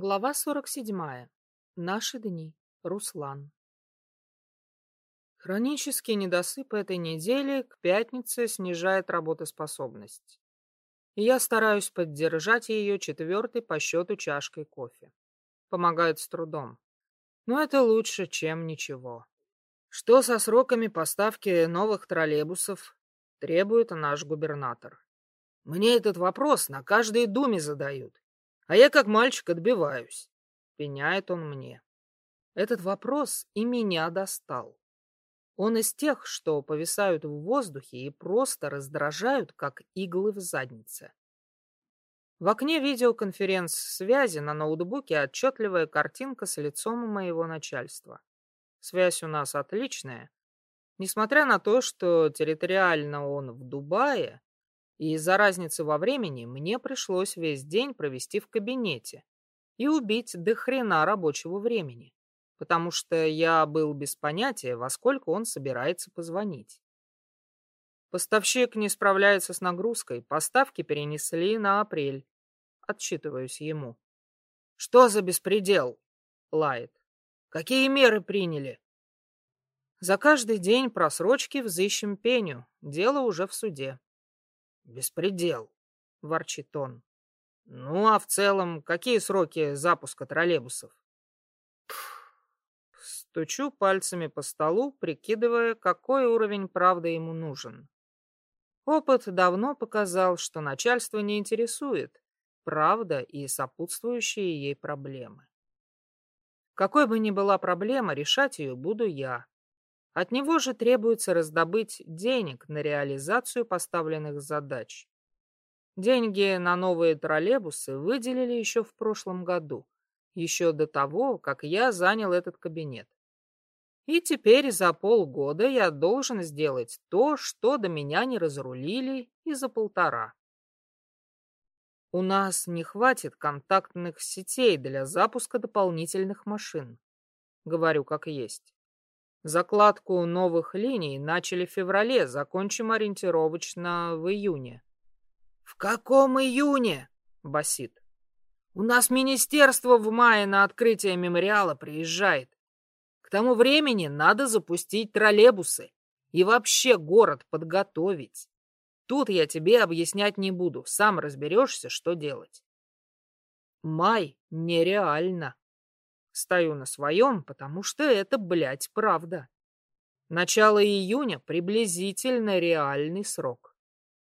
Глава 47. Наши дни. Руслан. Хронический недосып этой недели к пятнице снижает работоспособность. И я стараюсь поддержать ее четвертой по счету чашкой кофе. Помогает с трудом. Но это лучше, чем ничего. Что со сроками поставки новых троллейбусов требует наш губернатор? Мне этот вопрос на каждой думе задают. А я как мальчик отбиваюсь. Пеняет он мне. Этот вопрос и меня достал. Он из тех, что повисают в воздухе и просто раздражают, как иглы в заднице. В окне видеоконференц-связи на ноутбуке отчетливая картинка с лицом моего начальства. Связь у нас отличная. Несмотря на то, что территориально он в Дубае, и из-за разницы во времени мне пришлось весь день провести в кабинете и убить до хрена рабочего времени, потому что я был без понятия, во сколько он собирается позвонить. Поставщик не справляется с нагрузкой, поставки перенесли на апрель. Отчитываюсь ему. «Что за беспредел?» — лает. «Какие меры приняли?» За каждый день просрочки взыщем пеню, дело уже в суде. Беспредел, ворчит он. Ну, а в целом, какие сроки запуска троллейбусов? Стучу пальцами по столу, прикидывая, какой уровень правды ему нужен. Опыт давно показал, что начальство не интересует правда и сопутствующие ей проблемы. Какой бы ни была проблема, решать ее буду я, от него же требуется раздобыть денег на реализацию поставленных задач. Деньги на новые троллейбусы выделили еще в прошлом году, еще до того, как я занял этот кабинет. И теперь за полгода я должен сделать то, что до меня не разрулили и за полтора. У нас не хватит контактных сетей для запуска дополнительных машин. Говорю как есть. Закладку новых линий начали в феврале, закончим ориентировочно в июне. В каком июне? басит. У нас министерство в мае на открытие мемориала приезжает. К тому времени надо запустить троллейбусы и вообще город подготовить. Тут я тебе объяснять не буду, сам разберешься, что делать. Май нереально. Стою на своем, потому что это, блядь, правда. Начало июня — приблизительно реальный срок.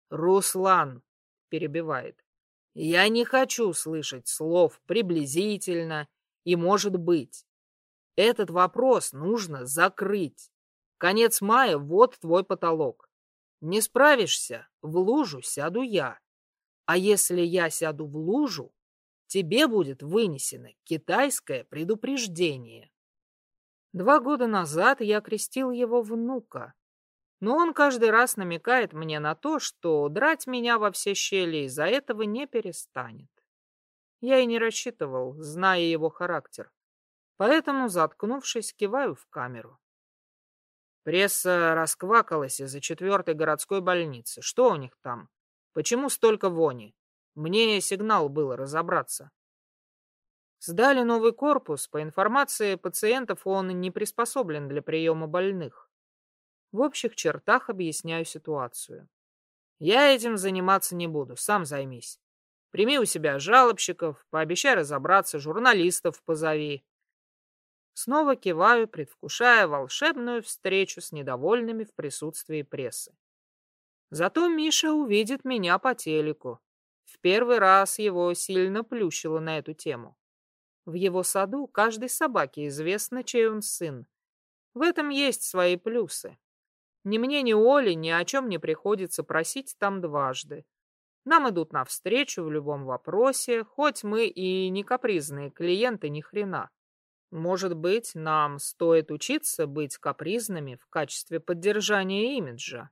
«Руслан», — перебивает, — «я не хочу слышать слов «приблизительно» и «может быть». Этот вопрос нужно закрыть. Конец мая — вот твой потолок. Не справишься — в лужу сяду я. А если я сяду в лужу, тебе будет вынесено китайское предупреждение. Два года назад я крестил его внука, но он каждый раз намекает мне на то, что драть меня во все щели из-за этого не перестанет. Я и не рассчитывал, зная его характер, поэтому, заткнувшись, киваю в камеру. Пресса расквакалась из-за четвертой городской больницы. Что у них там? Почему столько вони? Мне сигнал было разобраться. Сдали новый корпус. По информации пациентов, он не приспособлен для приема больных. В общих чертах объясняю ситуацию. Я этим заниматься не буду, сам займись. Прими у себя жалобщиков, пообещай разобраться, журналистов позови. Снова киваю, предвкушая волшебную встречу с недовольными в присутствии прессы. Зато Миша увидит меня по телеку. В первый раз его сильно плющило на эту тему. В его саду каждой собаке известно, чей он сын. В этом есть свои плюсы. Ни мне, ни Оле ни о чем не приходится просить там дважды. Нам идут навстречу в любом вопросе, хоть мы и не капризные клиенты ни хрена. Может быть, нам стоит учиться быть капризными в качестве поддержания имиджа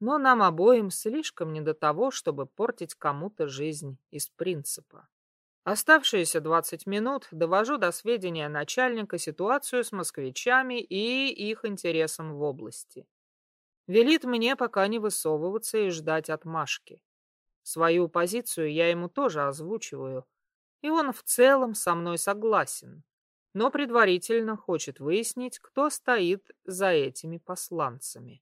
но нам обоим слишком не до того, чтобы портить кому-то жизнь из принципа. Оставшиеся 20 минут довожу до сведения начальника ситуацию с москвичами и их интересом в области. Велит мне пока не высовываться и ждать отмашки. Свою позицию я ему тоже озвучиваю, и он в целом со мной согласен, но предварительно хочет выяснить, кто стоит за этими посланцами.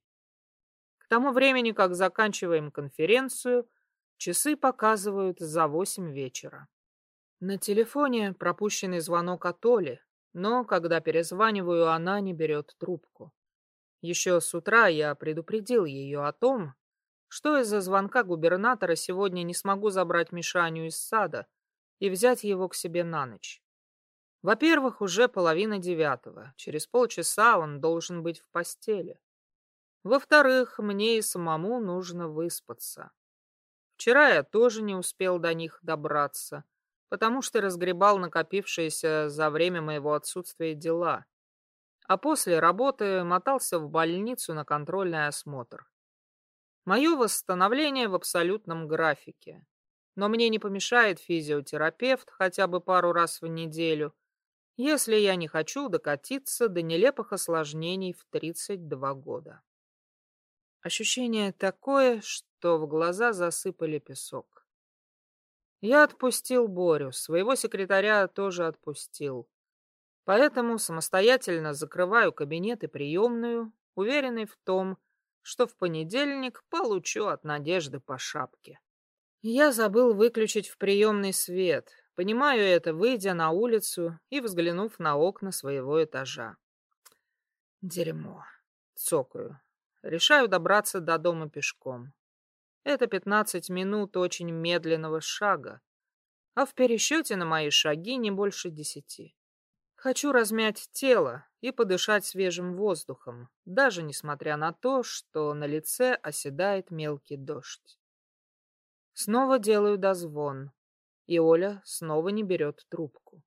К тому времени, как заканчиваем конференцию, часы показывают за восемь вечера. На телефоне пропущенный звонок от Оли, но когда перезваниваю, она не берет трубку. Еще с утра я предупредил ее о том, что из-за звонка губернатора сегодня не смогу забрать Мишаню из сада и взять его к себе на ночь. Во-первых, уже половина девятого. Через полчаса он должен быть в постели. Во-вторых, мне и самому нужно выспаться. Вчера я тоже не успел до них добраться, потому что разгребал накопившиеся за время моего отсутствия дела. А после работы мотался в больницу на контрольный осмотр. Мое восстановление в абсолютном графике. Но мне не помешает физиотерапевт хотя бы пару раз в неделю, если я не хочу докатиться до нелепых осложнений в 32 года. Ощущение такое, что в глаза засыпали песок. Я отпустил Борю, своего секретаря тоже отпустил. Поэтому самостоятельно закрываю кабинет и приемную, уверенный в том, что в понедельник получу от Надежды по шапке. Я забыл выключить в приемный свет. Понимаю это, выйдя на улицу и взглянув на окна своего этажа. Дерьмо. Цокаю. Решаю добраться до дома пешком. Это пятнадцать минут очень медленного шага, а в пересчете на мои шаги не больше десяти. Хочу размять тело и подышать свежим воздухом, даже несмотря на то, что на лице оседает мелкий дождь. Снова делаю дозвон, и Оля снова не берет трубку.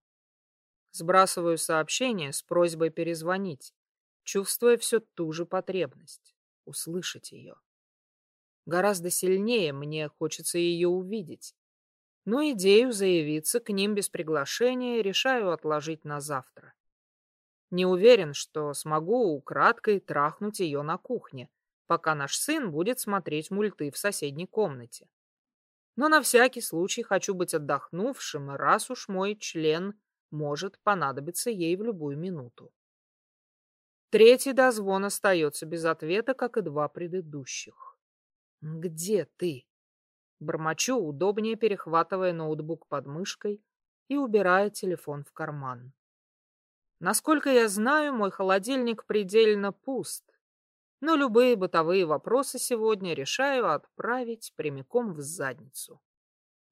Сбрасываю сообщение с просьбой перезвонить, чувствуя все ту же потребность услышать ее. Гораздо сильнее мне хочется ее увидеть. Но идею заявиться к ним без приглашения решаю отложить на завтра. Не уверен, что смогу украдкой трахнуть ее на кухне, пока наш сын будет смотреть мульты в соседней комнате. Но на всякий случай хочу быть отдохнувшим, раз уж мой член может понадобиться ей в любую минуту. Третий дозвон остается без ответа, как и два предыдущих. «Где ты?» Бормочу, удобнее перехватывая ноутбук под мышкой и убирая телефон в карман. Насколько я знаю, мой холодильник предельно пуст, но любые бытовые вопросы сегодня решаю отправить прямиком в задницу.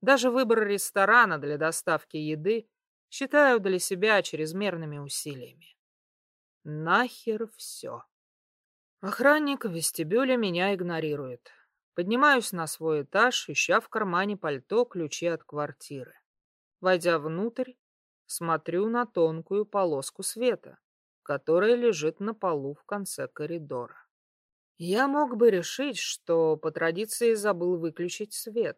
Даже выбор ресторана для доставки еды считаю для себя чрезмерными усилиями. Нахер все. Охранник в вестибюле меня игнорирует. Поднимаюсь на свой этаж, ища в кармане пальто ключи от квартиры. Войдя внутрь, смотрю на тонкую полоску света, которая лежит на полу в конце коридора. Я мог бы решить, что по традиции забыл выключить свет,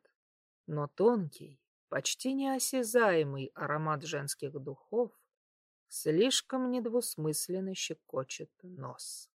но тонкий, почти неосязаемый аромат женских духов слишком недвусмысленно щекочет нос.